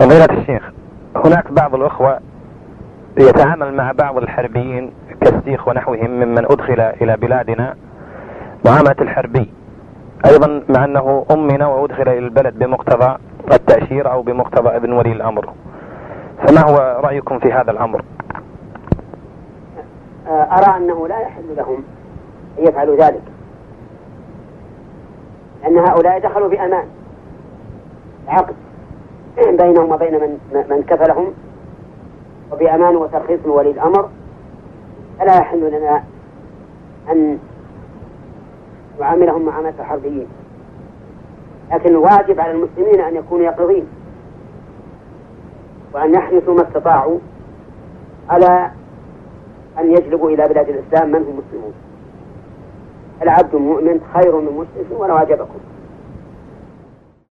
فضيلة الشيخ هناك بعض الأخوة يتعامل مع بعض الحربيين كالسيخ ونحوهم ممن أدخل إلى بلادنا معاملة الحربي. أيضا مع أنه أمن وأدخل إلى البلد بمقتضى التأشير أو بمقتضى ابن ولي الأمر. فما هو رأيكم في هذا الأمر؟ أرى أنه لا يحل لهم أن يفعلوا ذلك. أن هؤلاء دخلوا بأمان عقد بينهم وبين من من كفلهم. وبأمان وترخيص من ولي الأمر. فلا يحل لنا أن نعاملهم معاملة الحربيين لكن الواجب على المسلمين أن يكونوا يقظين. وأن يحرصوا ما استطاعوا على أن يجلبوا إلى بلاد الإسلام من هم مسلمون. العبد المؤمن خير من مشرك ولو أعجبكم.